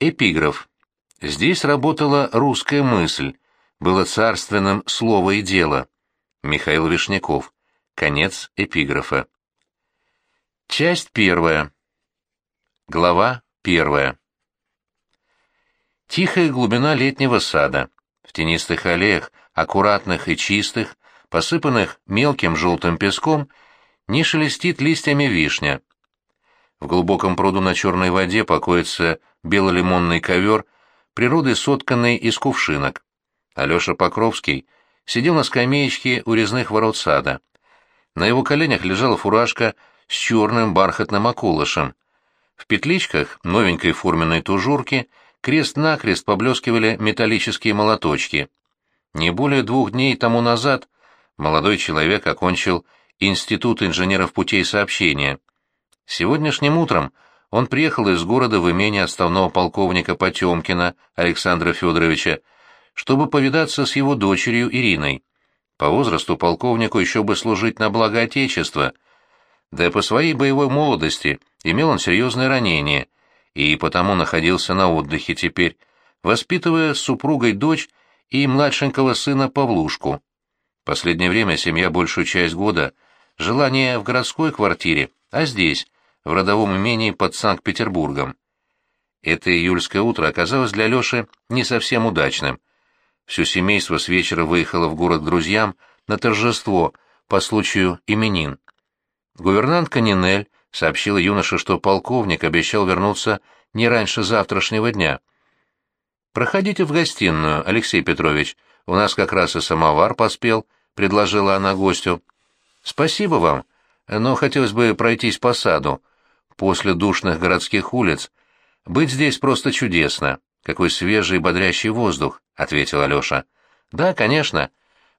Эпиграф. Здесь работала русская мысль, было царственным слово и дело. Михаил Вишняков. Конец эпиграфа. Часть первая. Глава первая. Тихая глубина летнего сада. В тенистых аллеях, аккуратных и чистых, посыпанных мелким желтым песком, не шелестит листьями вишня. В глубоком пруду на черной воде покоится бело-лимонный ковер, природой сотканный из кувшинок. Алеша Покровский сидел на скамеечке у резных ворот сада. На его коленях лежала фуражка с черным бархатным околышем. В петличках новенькой форменной тужурки крест-накрест поблескивали металлические молоточки. Не более двух дней тому назад молодой человек окончил Институт инженеров путей сообщения. Сегодняшним утром он приехал из города в имение отставного полковника Потемкина Александра Федоровича, чтобы повидаться с его дочерью Ириной. По возрасту полковнику еще бы служить на благо Отечества, да и по своей боевой молодости имел он серьезное ранение, и потому находился на отдыхе теперь, воспитывая с супругой дочь и младшенького сына Павлушку. Последнее время семья большую часть года жила не в городской квартире, а здесь, в родовом имении под Санкт-Петербургом. Это июльское утро оказалось для Лёши не совсем удачным. Все семейство с вечера выехало в город к друзьям на торжество по случаю именин. Гувернантка Нинель сообщила юноше, что полковник обещал вернуться не раньше завтрашнего дня. «Проходите в гостиную, Алексей Петрович, у нас как раз и самовар поспел», — предложила она гостю. «Спасибо вам, но хотелось бы пройтись по саду после душных городских улиц. Быть здесь просто чудесно. Какой свежий бодрящий воздух, — ответил Алеша. Да, конечно.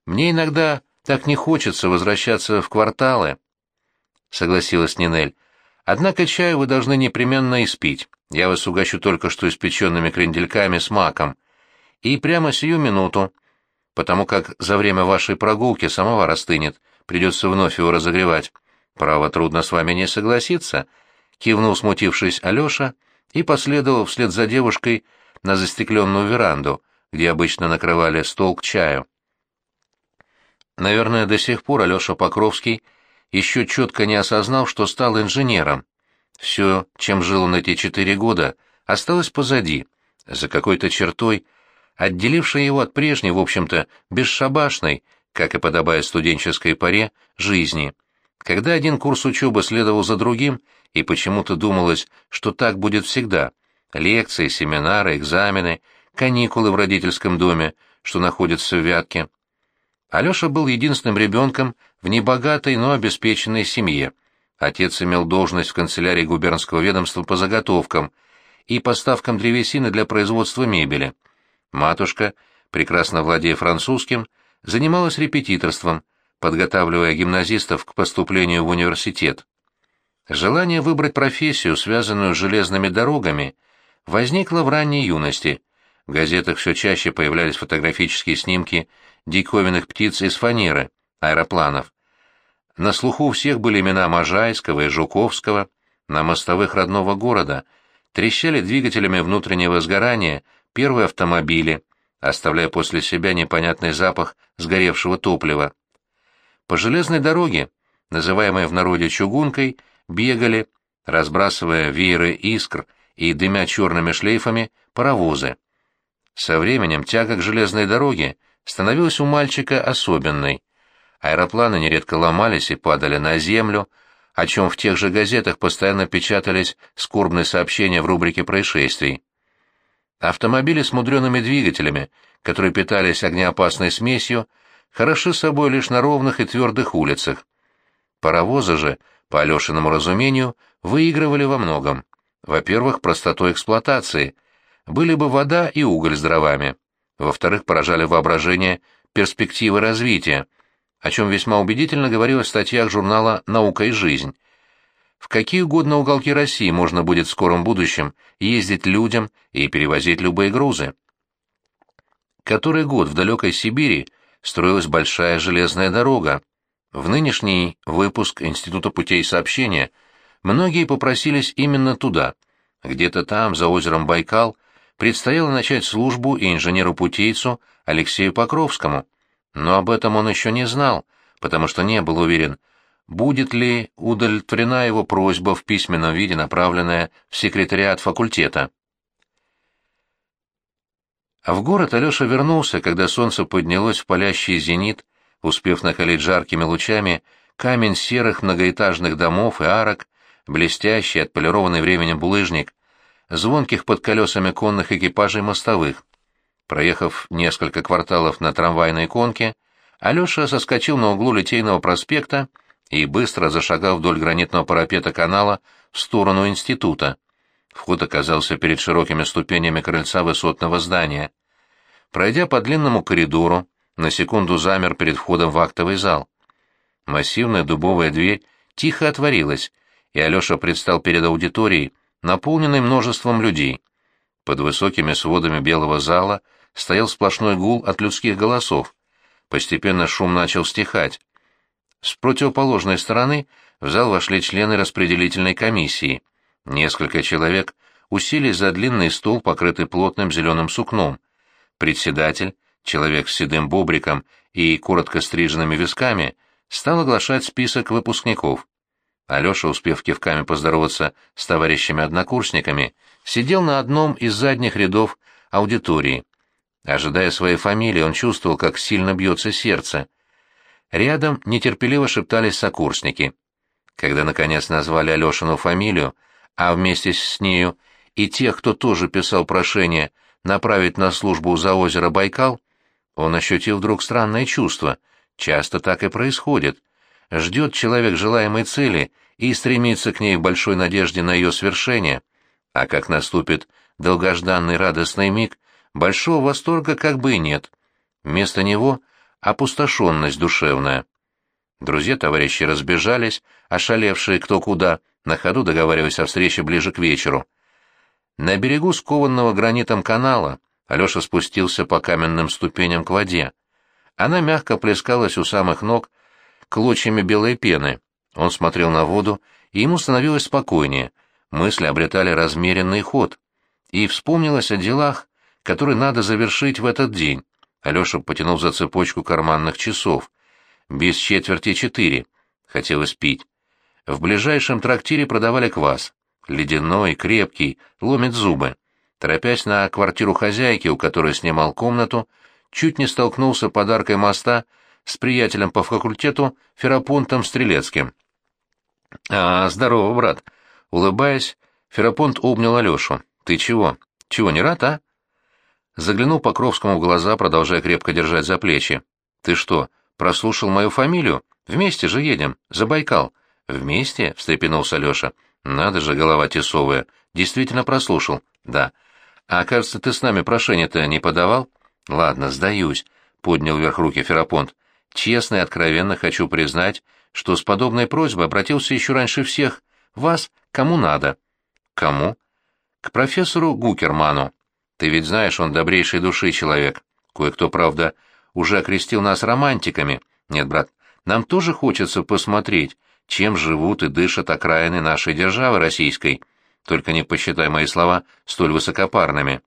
Мне иногда так не хочется возвращаться в кварталы, — согласилась Нинель. Однако чаю вы должны непременно испить. Я вас угощу только что испеченными крендельками с маком. И прямо сию минуту, потому как за время вашей прогулки самовар остынет, придется вновь его разогревать. Право, трудно с вами не согласиться, — кивнул смутившись Алеша и последовал вслед за девушкой на застекленную веранду, где обычно накрывали стол к чаю. Наверное, до сих пор Алеша Покровский еще четко не осознал, что стал инженером. Все, чем жил он эти четыре года, осталось позади, за какой-то чертой, отделившей его от прежней, в общем-то, бесшабашной, как и подобает студенческой паре, жизни. Когда один курс учебы следовал за другим, и почему-то думалось, что так будет всегда. Лекции, семинары, экзамены, каникулы в родительском доме, что находится в Вятке. Алеша был единственным ребенком в небогатой, но обеспеченной семье. Отец имел должность в канцелярии губернского ведомства по заготовкам и поставкам древесины для производства мебели. Матушка, прекрасно владея французским, занималась репетиторством, подготавливая гимназистов к поступлению в университет. Желание выбрать профессию, связанную с железными дорогами, возникло в ранней юности. В газетах все чаще появлялись фотографические снимки диковинных птиц из фанеры, аэропланов. На слуху у всех были имена Можайского и Жуковского, на мостовых родного города трещали двигателями внутреннего сгорания первые автомобили, оставляя после себя непонятный запах сгоревшего топлива. По железной дороге, называемой в народе чугункой, бегали, разбрасывая вееры искр и дымя черными шлейфами, паровозы. Со временем тяга к железной дороге становилась у мальчика особенной. Аэропланы нередко ломались и падали на землю, о чем в тех же газетах постоянно печатались скорбные сообщения в рубрике происшествий. Автомобили с мудреными двигателями, которые питались огнеопасной смесью, хороши собой лишь на ровных и твердых улицах. Паровозы же по Алешиному разумению, выигрывали во многом. Во-первых, простотой эксплуатации. Были бы вода и уголь с дровами. Во-вторых, поражали воображение перспективы развития, о чем весьма убедительно говорилось в статьях журнала «Наука и жизнь». В какие угодно уголки России можно будет в скором будущем ездить людям и перевозить любые грузы. Который год в далекой Сибири строилась большая железная дорога, в нынешний выпуск Института путей сообщения многие попросились именно туда. Где-то там, за озером Байкал, предстояло начать службу и инженеру-путейцу Алексею Покровскому. Но об этом он еще не знал, потому что не был уверен, будет ли удовлетворена его просьба в письменном виде, направленная в секретариат факультета. А в город Алеша вернулся, когда солнце поднялось в палящий зенит, успев накалить жаркими лучами камень серых многоэтажных домов и арок, блестящий, отполированный временем булыжник, звонких под колесами конных экипажей мостовых. Проехав несколько кварталов на трамвайной конке, Алеша соскочил на углу Литейного проспекта и быстро зашагал вдоль гранитного парапета канала в сторону института. Вход оказался перед широкими ступенями крыльца высотного здания. Пройдя по длинному коридору, на секунду замер перед входом в актовый зал. Массивная дубовая дверь тихо отворилась, и Алеша предстал перед аудиторией, наполненной множеством людей. Под высокими сводами белого зала стоял сплошной гул от людских голосов. Постепенно шум начал стихать. С противоположной стороны в зал вошли члены распределительной комиссии. Несколько человек уселись за длинный стол, покрытый плотным зеленым сукном. Председатель, человек с седым бобриком и коротко стриженными висками, стал оглашать список выпускников. Алеша, успев кивками поздороваться с товарищами-однокурсниками, сидел на одном из задних рядов аудитории. Ожидая своей фамилии, он чувствовал, как сильно бьется сердце. Рядом нетерпеливо шептались сокурсники. Когда, наконец, назвали Алешину фамилию, а вместе с нею и тех, кто тоже писал прошение направить на службу за озеро Байкал, он ощутил вдруг странное чувство. Часто так и происходит. Ждет человек желаемой цели и стремится к ней в большой надежде на ее свершение. А как наступит долгожданный радостный миг, большого восторга как бы и нет. Вместо него опустошенность душевная. Друзья-товарищи разбежались, ошалевшие кто куда, на ходу договариваясь о встрече ближе к вечеру. На берегу скованного гранитом канала Алеша спустился по каменным ступеням к воде. Она мягко плескалась у самых ног клочьями белой пены. Он смотрел на воду, и ему становилось спокойнее, мысли обретали размеренный ход. И вспомнилось о делах, которые надо завершить в этот день. Алеша потянул за цепочку карманных часов. Без четверти четыре. Хотелось пить. В ближайшем трактире продавали квас. Ледяной, крепкий, ломит зубы. Торопясь на квартиру хозяйки, у которой снимал комнату, чуть не столкнулся подаркой моста с приятелем по факультету Ферапонтом Стрелецким. «А, здорово, брат!» Улыбаясь, Ферапонт обнял Алешу. «Ты чего? Чего, не рад, а?» Заглянул Покровскому в глаза, продолжая крепко держать за плечи. «Ты что, прослушал мою фамилию? Вместе же едем, за Байкал». «Вместе?» — встрепенулся Леша. «Надо же, голова тесовая. Действительно прослушал?» «Да». «А, кажется, ты с нами прошение-то не подавал?» «Ладно, сдаюсь», — поднял вверх руки Ферапонт. «Честно и откровенно хочу признать, что с подобной просьбой обратился еще раньше всех. Вас кому надо». «Кому?» «К профессору Гукерману. Ты ведь знаешь, он добрейшей души человек. Кое-кто, правда, уже окрестил нас романтиками. Нет, брат, нам тоже хочется посмотреть, чем живут и дышат окраины нашей державы российской. Только не посчитай мои слова столь высокопарными.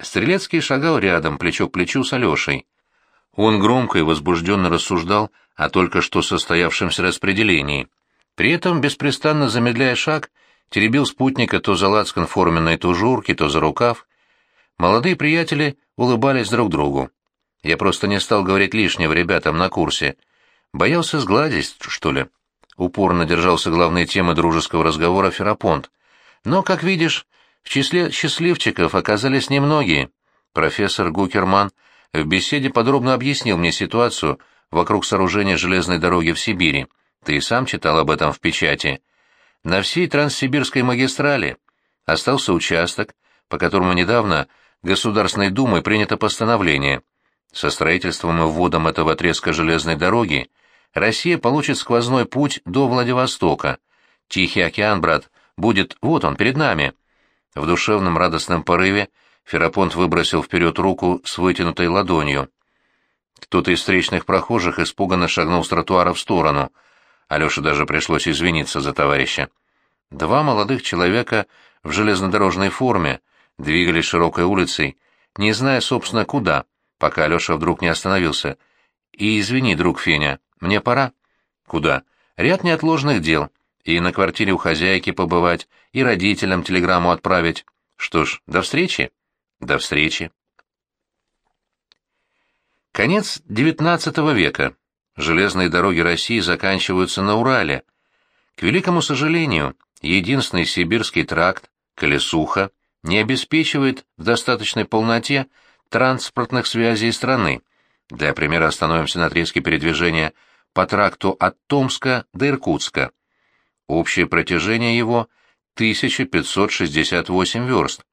Стрелецкий шагал рядом, плечо к плечу с Алешей. Он громко и возбужденно рассуждал о только что состоявшемся распределении. При этом, беспрестанно замедляя шаг, теребил спутника то за лацкан форменной тужурки, то за рукав. Молодые приятели улыбались друг другу. Я просто не стал говорить лишнего ребятам на курсе. Боялся сгладить, что ли. Упорно держался главной темы дружеского разговора Ферапонт. Но, как видишь, в числе счастливчиков оказались немногие. Профессор Гукерман в беседе подробно объяснил мне ситуацию вокруг сооружения железной дороги в Сибири. Ты и сам читал об этом в печати. На всей Транссибирской магистрали остался участок, по которому недавно Государственной Думой принято постановление. Со строительством и вводом этого отрезка железной дороги Россия получит сквозной путь до Владивостока. Тихий океан, брат, будет вот он, перед нами. В душевном радостном порыве Ферапонт выбросил вперед руку с вытянутой ладонью. Кто-то из встречных прохожих испуганно шагнул с тротуара в сторону. Алёше даже пришлось извиниться за товарища. Два молодых человека в железнодорожной форме двигались широкой улицей, не зная, собственно, куда, пока Алеша вдруг не остановился. «И извини, друг Феня, мне пора». «Куда?» «Ряд неотложных дел. И на квартире у хозяйки побывать, и родителям телеграмму отправить. Что ж, до встречи?» «До встречи». Конец XIX века. Железные дороги России заканчиваются на Урале. К великому сожалению, единственный сибирский тракт, Колесуха, не обеспечивает в достаточной полноте транспортных связей страны. Для примера остановимся на отрезке передвижения по тракту от Томска до Иркутска. Общее протяжение его 1568 верст.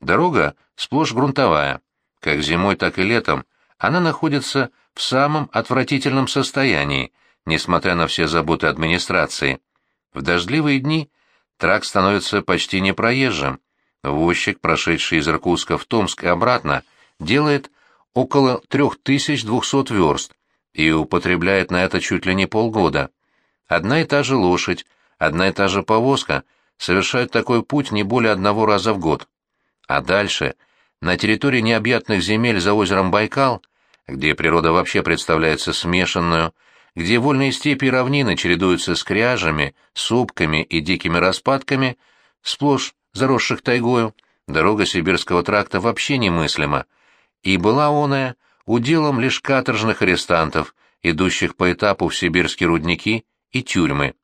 Дорога сплошь грунтовая. Как зимой, так и летом она находится в самом отвратительном состоянии, несмотря на все заботы администрации. В дождливые дни тракт становится почти непроезжим. Возчик, прошедший из Иркутска в Томск и обратно, делает около 3200 верст и употребляет на это чуть ли не полгода. Одна и та же лошадь, одна и та же повозка совершают такой путь не более одного раза в год. А дальше, на территории необъятных земель за озером Байкал, где природа вообще представляется смешанную, где вольные степи и равнины чередуются с кряжами, сопками и дикими распадками, сплошь заросших тайгою, дорога сибирского тракта вообще немыслима, и была оная уделом лишь каторжных арестантов, идущих по этапу в сибирские рудники и тюрьмы.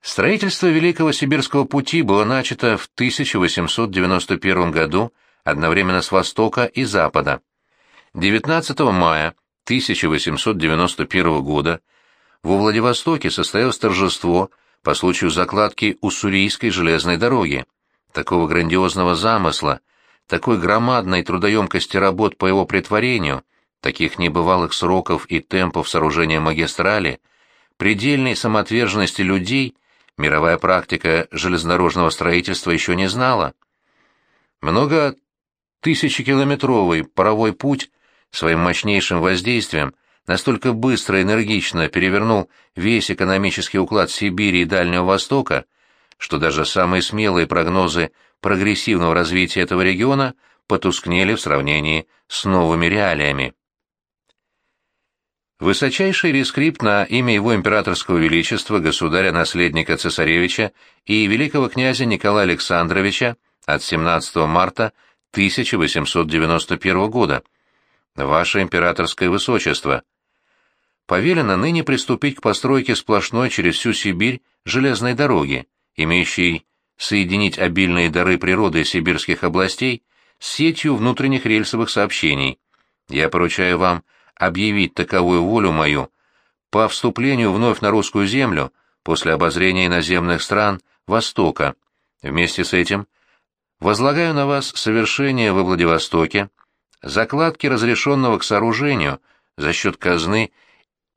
Строительство Великого Сибирского пути было начато в 1891 году одновременно с востока и запада. 19 мая 1891 года во Владивостоке состоялось торжество по случаю закладки Уссурийской железной дороги. Такого грандиозного замысла, такой громадной трудоемкости работ по его притворению, таких небывалых сроков и темпов сооружения магистрали, предельной самоотверженности людей мировая практика железнодорожного строительства еще не знала. Много тысячекилометровый паровой путь своим мощнейшим воздействием настолько быстро и энергично перевернул весь экономический уклад Сибири и Дальнего Востока, что даже самые смелые прогнозы прогрессивного развития этого региона потускнели в сравнении с новыми реалиями. Высочайший рескрипт на имя его императорского величества, государя-наследника цесаревича и великого князя Николая Александровича от 17 марта 1891 года. Ваше императорское высочество, повелено ныне приступить к постройке сплошной через всю Сибирь железной дороги, имеющей соединить обильные дары природы сибирских областей с сетью внутренних рельсовых сообщений. Я поручаю вам объявить таковую волю мою по вступлению вновь на русскую землю после обозрения иноземных стран Востока. Вместе с этим возлагаю на вас совершение во Владивостоке закладки разрешенного к сооружению за счет казны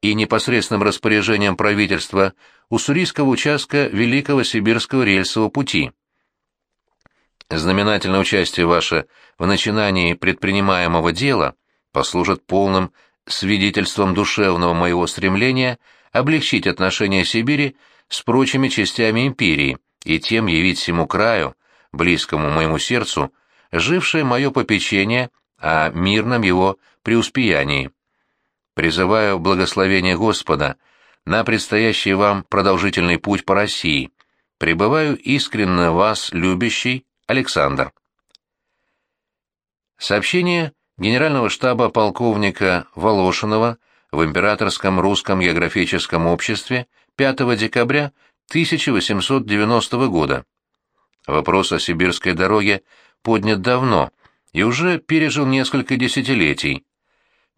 и непосредственным распоряжением правительства уссурийского участка Великого Сибирского рельсового пути. Знаменательное участие ваше в начинании предпринимаемого дела послужит полным свидетельством душевного моего стремления облегчить отношения Сибири с прочими частями империи и тем явить всему краю, близкому моему сердцу, жившее мое попечение о мирном его преуспеянии. Призываю благословение Господа на предстоящий вам продолжительный путь по России. Пребываю искренне вас, любящий Александр. Сообщение генерального штаба полковника Волошинова в Императорском русском географическом обществе 5 декабря 1890 года. Вопрос о сибирской дороге поднят давно и уже пережил несколько десятилетий.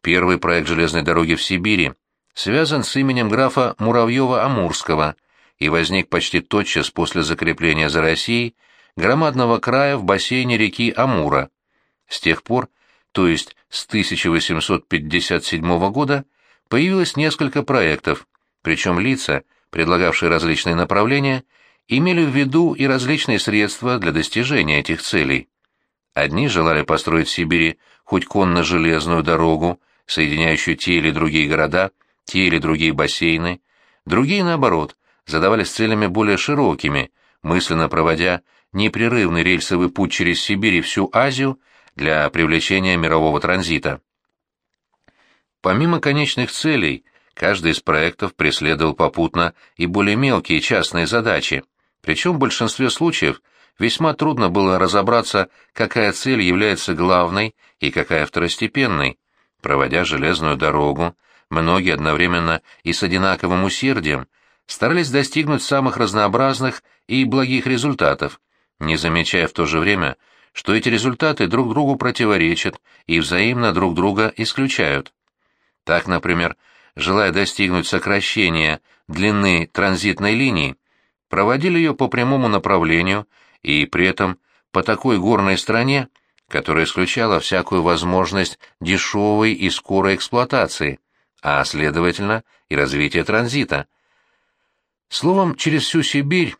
Первый проект железной дороги в Сибири связан с именем графа Муравьева-Амурского и возник почти тотчас после закрепления за Россией громадного края в бассейне реки Амура. С тех пор, то есть с 1857 года, появилось несколько проектов, причем лица, предлагавшие различные направления, имели в виду и различные средства для достижения этих целей. Одни желали построить в Сибири хоть конно-железную дорогу, соединяющую те или другие города, те или другие бассейны, другие, наоборот, задавались целями более широкими, мысленно проводя непрерывный рельсовый путь через Сибирь и всю Азию для привлечения мирового транзита. Помимо конечных целей, каждый из проектов преследовал попутно и более мелкие частные задачи, причем в большинстве случаев весьма трудно было разобраться, какая цель является главной и какая второстепенной. Проводя железную дорогу, многие одновременно и с одинаковым усердием старались достигнуть самых разнообразных и благих результатов, не замечая в то же время, что эти результаты друг другу противоречат и взаимно друг друга исключают. Так, например, желая достигнуть сокращения длины транзитной линии, проводили ее по прямому направлению и при этом по такой горной стране, которая исключала всякую возможность дешевой и скорой эксплуатации, а, следовательно, и развития транзита. Словом, через всю Сибирь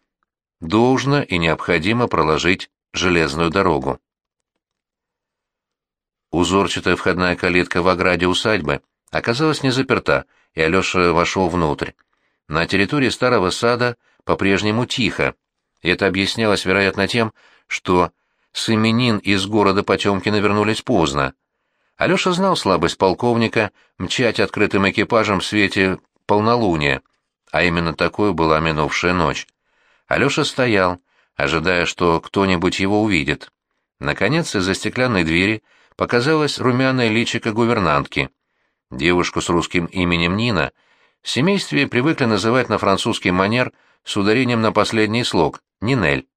должно и необходимо проложить железную дорогу. Узорчатая входная калитка в ограде усадьбы оказалась не заперта, и Алеша вошел внутрь. На территории старого сада по-прежнему тихо. Это объяснялось, вероятно, тем, что с именин из города Потемкина вернулись поздно. Алеша знал слабость полковника мчать открытым экипажем в свете полнолуния, а именно такой была минувшая ночь. Алеша стоял, ожидая, что кто-нибудь его увидит. Наконец, из-за стеклянной двери показалось румяное личико гувернантки. Девушку с русским именем Нина в семействе привыкли называть на французский манер с ударением на последний слог «Нинель».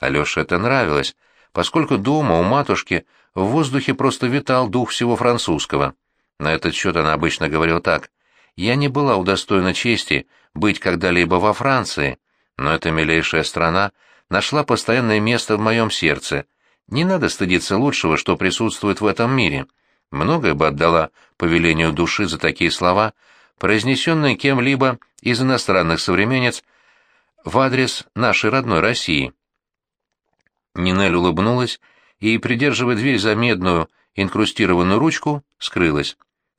Алёше это нравилось, поскольку дома у матушки в воздухе просто витал дух всего французского. На этот счет она обычно говорила так. «Я не была удостоена чести быть когда-либо во Франции, но эта милейшая страна нашла постоянное место в моем сердце. Не надо стыдиться лучшего, что присутствует в этом мире. Многое бы отдала по велению души за такие слова, произнесенные кем-либо из иностранных современниц в адрес нашей родной России. Нинель улыбнулась и, придерживая дверь за медную, инкрустированную ручку, скрылась.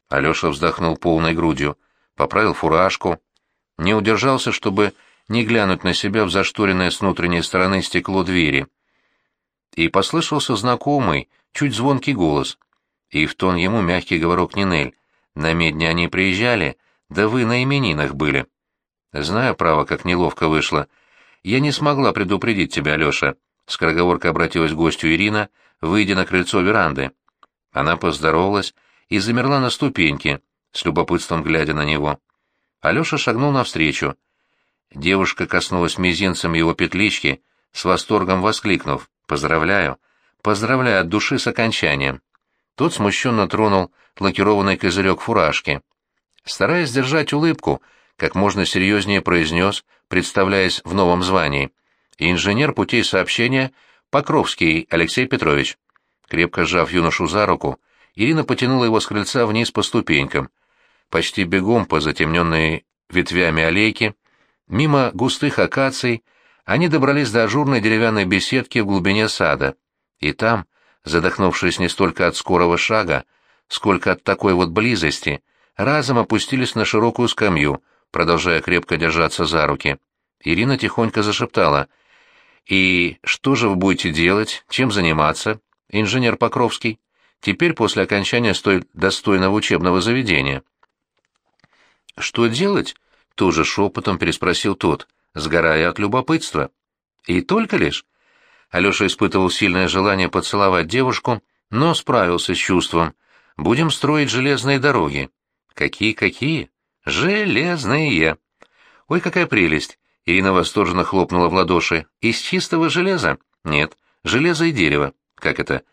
Алеша вздохнул полной грудью, поправил фуражку, не удержался, чтобы не глянуть на себя в зашторенное с внутренней стороны стекло двери. И послышался знакомый, чуть звонкий голос. И в тон ему мягкий говорок Нинель. «На медне они приезжали, да вы на именинах были». «Знаю, право, как неловко вышло. Я не смогла предупредить тебя, Алеша», — скороговоркой обратилась к гостю Ирина, выйдя на крыльцо веранды. Она поздоровалась и замерла на ступеньке, с любопытством глядя на него. Алеша шагнул навстречу. Девушка коснулась мизинцем его петлички, с восторгом воскликнув «Поздравляю! Поздравляю от души с окончанием!» Тот смущенно тронул лакированный козырек фуражки. Стараясь сдержать улыбку, как можно серьезнее произнес, представляясь в новом звании. «Инженер путей сообщения Покровский Алексей Петрович». Крепко сжав юношу за руку, Ирина потянула его с крыльца вниз по ступенькам. Почти бегом по затемненной ветвями аллейки Мимо густых акаций они добрались до ажурной деревянной беседки в глубине сада, и там, задохнувшись не столько от скорого шага, сколько от такой вот близости, разом опустились на широкую скамью, продолжая крепко держаться за руки. Ирина тихонько зашептала. «И что же вы будете делать? Чем заниматься, инженер Покровский? Теперь после окончания столь достойного учебного заведения». «Что делать?» Тоже шепотом переспросил тот, сгорая от любопытства. «И только лишь?» Алеша испытывал сильное желание поцеловать девушку, но справился с чувством. «Будем строить железные дороги». «Какие-какие?» «Железные!» «Ой, какая прелесть!» Ирина восторженно хлопнула в ладоши. «Из чистого железа?» «Нет, железо и дерево». «Как это?»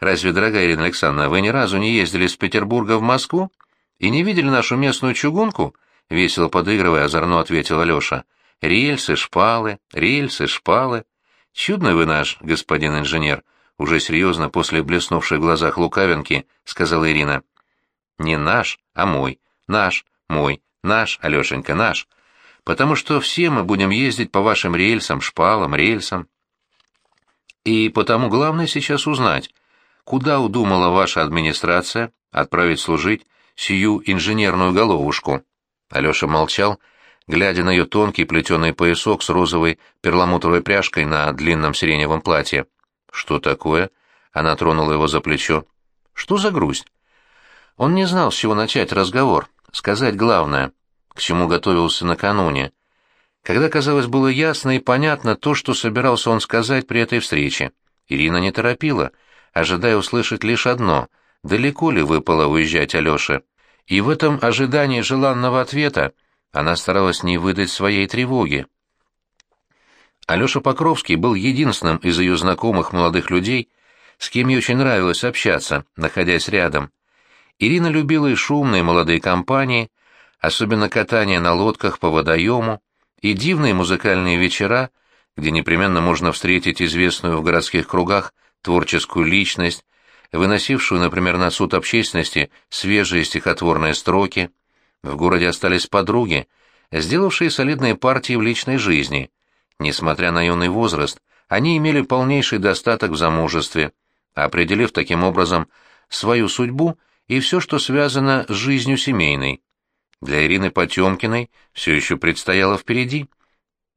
«Разве, дорогая Ирина Александровна, вы ни разу не ездили из Петербурга в Москву и не видели нашу местную чугунку?» — весело подыгрывая, озорно ответил Алеша. «Рельсы, шпалы, рельсы, шпалы. Чудный вы наш, господин инженер», — уже серьезно после блеснувшей в глазах лукавинки сказала Ирина. «Не наш, а мой. Наш, мой, наш, Алешенька, наш. Потому что все мы будем ездить по вашим рельсам, шпалам, рельсам. И потому главное сейчас узнать, куда удумала ваша администрация отправить служить сию инженерную головушку». Алеша молчал, глядя на ее тонкий плетеный поясок с розовой перламутровой пряжкой на длинном сиреневом платье. «Что такое?» — она тронула его за плечо. «Что за грусть?» Он не знал, с чего начать разговор, сказать главное, к чему готовился накануне. Когда, казалось, было ясно и понятно то, что собирался он сказать при этой встрече. Ирина не торопила, ожидая услышать лишь одно — далеко ли выпало уезжать Алёше. И в этом ожидании желанного ответа она старалась не выдать своей тревоги. Алёша Покровский был единственным из ее знакомых молодых людей, с кем ей очень нравилось общаться, находясь рядом. Ирина любила и шумные молодые компании, особенно катание на лодках по водоему, и дивные музыкальные вечера, где непременно можно встретить известную в городских кругах творческую личность, выносившую, например, на суд общественности свежие стихотворные строки. В городе остались подруги, сделавшие солидные партии в личной жизни. Несмотря на юный возраст, они имели полнейший достаток в замужестве, определив таким образом свою судьбу и все, что связано с жизнью семейной. Для Ирины Потемкиной все еще предстояло впереди.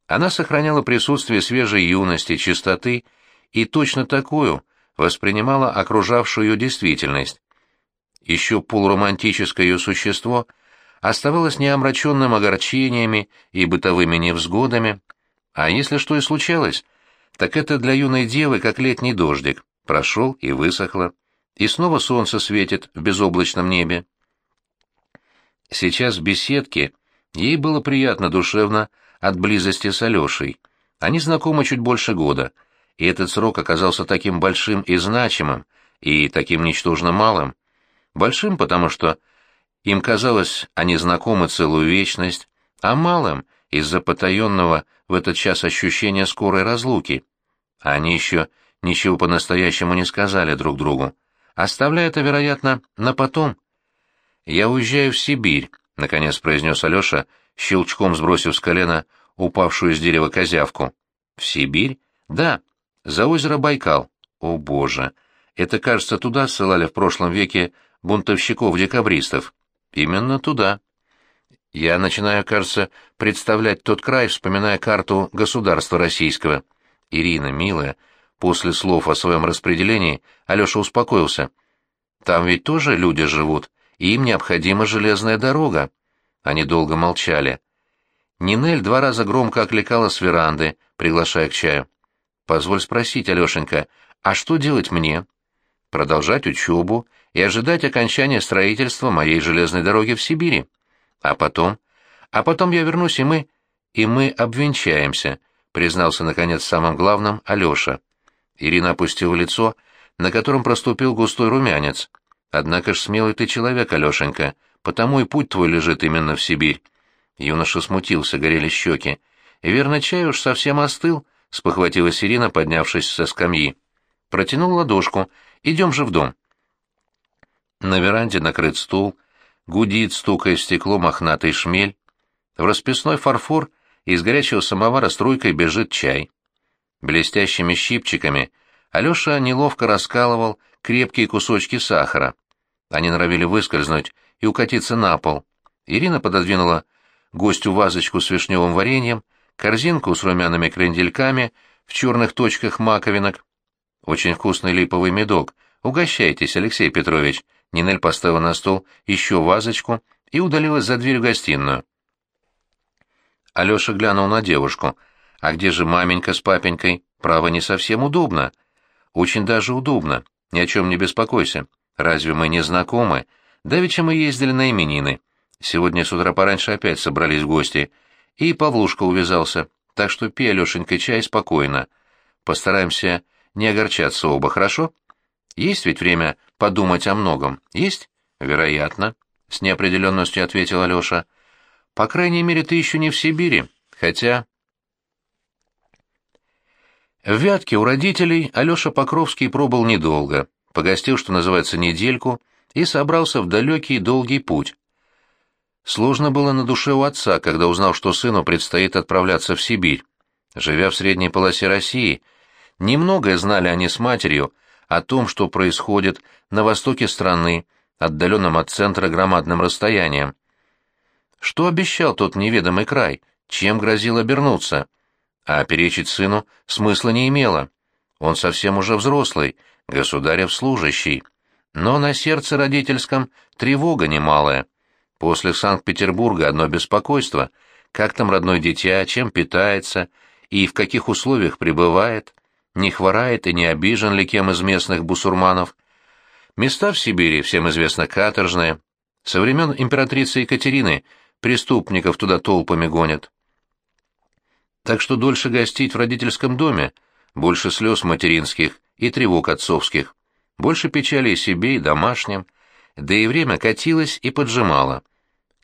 Она сохраняла присутствие свежей юности, чистоты и точно такую воспринимала окружавшую ее действительность. Еще полуромантическое ее существо оставалось неомраченным огорчениями и бытовыми невзгодами, а если что и случалось, так это для юной девы как летний дождик, прошел и высохло, и снова солнце светит в безоблачном небе. Сейчас в беседке ей было приятно душевно от близости с Алешей. Они знакомы чуть больше года, и этот срок оказался таким большим и значимым, и таким ничтожно малым. Большим, потому что им казалось, они знакомы целую вечность, а малым — из-за потаенного в этот час ощущения скорой разлуки. Они еще ничего по-настоящему не сказали друг другу, оставляя это, вероятно, на потом. «Я уезжаю в Сибирь», — наконец произнес Алеша, щелчком сбросив с колена упавшую с дерева козявку. «В Сибирь? Да, за озеро Байкал. О, боже! Это, кажется, туда ссылали в прошлом веке бунтовщиков-декабристов. Именно туда. Я начинаю, кажется, представлять тот край, вспоминая карту государства российского. Ирина, милая, после слов о своем распределении Алеша успокоился. Там ведь тоже люди живут, им необходима железная дорога. Они долго молчали. Нинель два раза громко окликала с веранды, приглашая к чаю. «Позволь спросить, Алешенька, а что делать мне?» «Продолжать учебу и ожидать окончания строительства моей железной дороги в Сибири. А потом? А потом я вернусь, и мы... И мы обвенчаемся», — признался, наконец, самым главным Алеша. Ирина опустила лицо, на котором проступил густой румянец. Однако ж смелый ты человек, Алешенька, потому и путь твой лежит именно в Сибирь. Юноша смутился, горели щеки. Верно, чай уж совсем остыл, — спохватилась Ирина, поднявшись со скамьи. Протянул ладошку. Идем же в дом. На веранде накрыт стул, гудит, стукая стекло мохнатый шмель. В расписной фарфор из горячего самовара струйкой бежит чай. Блестящими щипчиками Алеша неловко раскалывал крепкие кусочки сахара. Они норовили выскользнуть и укатиться на пол. Ирина пододвинула гостю вазочку с вишневым вареньем, корзинку с румяными крендельками в черных точках маковинок. Очень вкусный липовый медок. Угощайтесь, Алексей Петрович. Нинель поставила на стол еще вазочку и удалилась за дверь в гостиную. Алеша глянул на девушку. «А где же маменька с папенькой? Право, не совсем удобно». «Очень даже удобно. Ни о чем не беспокойся. Разве мы не знакомы? Давеча мы ездили на именины. Сегодня с утра пораньше опять собрались гости. И Павлушка увязался. Так что пей, Алешенька, чай спокойно. Постараемся не огорчаться оба, хорошо? Есть ведь время подумать о многом? Есть? Вероятно. С неопределенностью ответил Алеша. По крайней мере, ты еще не в Сибири. Хотя... В Вятке у родителей Алеша Покровский пробыл недолго погостил, что называется, недельку и собрался в далекий долгий путь. Сложно было на душе у отца, когда узнал, что сыну предстоит отправляться в Сибирь. Живя в средней полосе России, немногое знали они с матерью о том, что происходит на востоке страны, отдаленном от центра громадным расстоянием. Что обещал тот неведомый край? Чем грозил обернуться? А перечить сыну смысла не имело. Он совсем уже взрослый, государев служащий. Но на сердце родительском тревога немалая. После Санкт-Петербурга одно беспокойство. Как там родной дитя, чем питается и в каких условиях пребывает, не хворает и не обижен ли кем из местных бусурманов. Места в Сибири, всем известно, каторжные. Со времен императрицы Екатерины преступников туда толпами гонят. Так что дольше гостить в родительском доме, больше слез материнских и тревог отцовских, больше печали себе и домашним, да и время катилось и поджимало.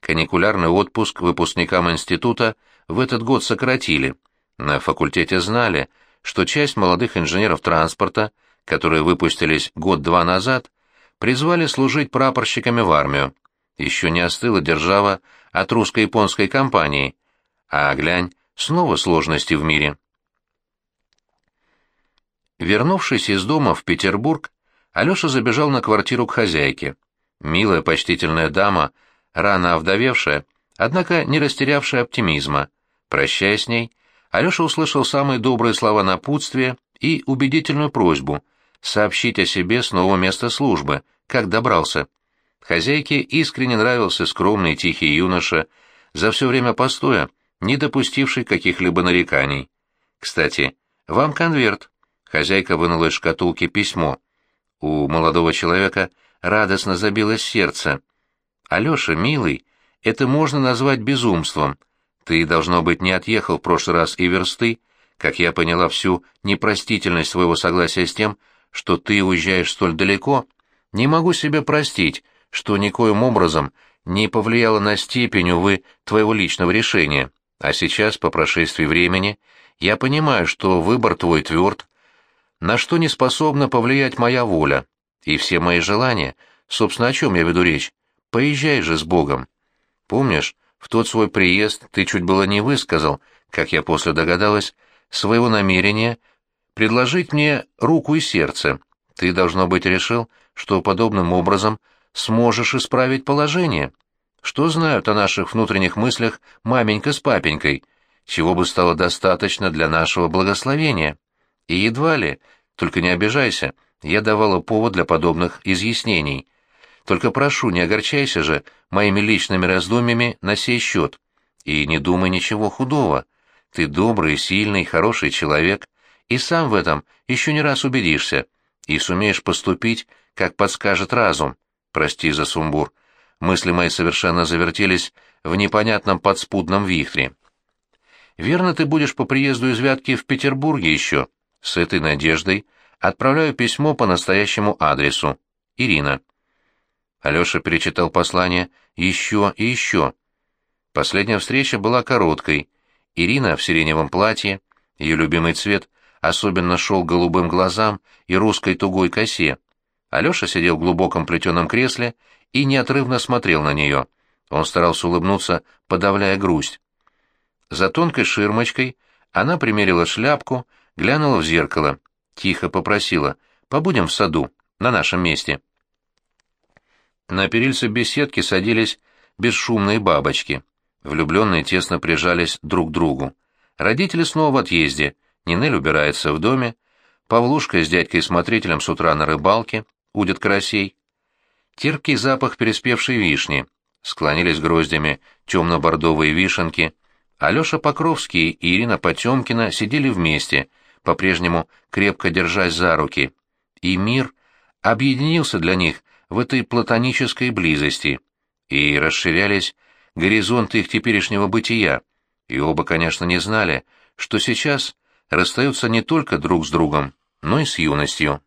Каникулярный отпуск выпускникам института в этот год сократили. На факультете знали, что часть молодых инженеров транспорта, которые выпустились год-два назад, призвали служить прапорщиками в армию. Еще не остыла держава от русско-японской компании, а глянь, снова сложности в мире. Вернувшись из дома в Петербург, Алеша забежал на квартиру к хозяйке. Милая, почтительная дама, рано овдовевшая, однако не растерявшая оптимизма. Прощаясь с ней, Алеша услышал самые добрые слова напутствия и убедительную просьбу сообщить о себе с нового места службы, как добрался. Хозяйке искренне нравился скромный тихий юноша, за все время постоя, не допустивший каких-либо нареканий. «Кстати, вам конверт». Хозяйка вынула из шкатулки письмо. У молодого человека радостно забилось сердце. «Алеша, милый, это можно назвать безумством. Ты, должно быть, не отъехал в прошлый раз и версты, как я поняла всю непростительность своего согласия с тем, что ты уезжаешь столь далеко. Не могу себе простить, что никоим образом не повлияло на степень, увы, твоего личного решения. А сейчас, по прошествии времени, я понимаю, что выбор твой тверд, на что не способна повлиять моя воля и все мои желания. Собственно, о чем я веду речь? Поезжай же с Богом. Помнишь, в тот свой приезд ты чуть было не высказал, как я после догадалась, своего намерения предложить мне руку и сердце. Ты, должно быть, решил, что подобным образом сможешь исправить положение. Что знают о наших внутренних мыслях маменька с папенькой, чего бы стало достаточно для нашего благословения? И едва ли, только не обижайся, я давала повод для подобных изъяснений. Только прошу, не огорчайся же моими личными раздумьями на сей счет. И не думай ничего худого. Ты добрый, сильный, хороший человек, и сам в этом еще не раз убедишься, и сумеешь поступить, как подскажет разум. Прости за сумбур. Мысли мои совершенно завертелись в непонятном подспудном вихре. Верно, ты будешь по приезду из Вятки в Петербурге еще. С этой надеждой отправляю письмо по настоящему адресу. Ирина. Алеша перечитал послание еще и еще. Последняя встреча была короткой. Ирина в сиреневом платье, ее любимый цвет особенно шел голубым глазам и русской тугой косе. Алеша сидел в глубоком плетеном кресле и неотрывно смотрел на нее. Он старался улыбнуться, подавляя грусть. За тонкой ширмочкой она примерила шляпку, глянула в зеркало, тихо попросила «Побудем в саду, на нашем месте». На перильце беседки садились бесшумные бабочки. Влюбленные тесно прижались друг к другу. Родители снова в отъезде, Нинель убирается в доме, Павлушка с дядькой-смотрителем с утра на рыбалке, удят карасей. Терпкий запах переспевшей вишни, склонились гроздями темно-бордовые вишенки. Алеша Покровский и Ирина Потемкина сидели вместе, по-прежнему крепко держась за руки. И мир объединился для них в этой платонической близости, и расширялись горизонты их теперешнего бытия, и оба, конечно, не знали, что сейчас расстаются не только друг с другом, но и с юностью.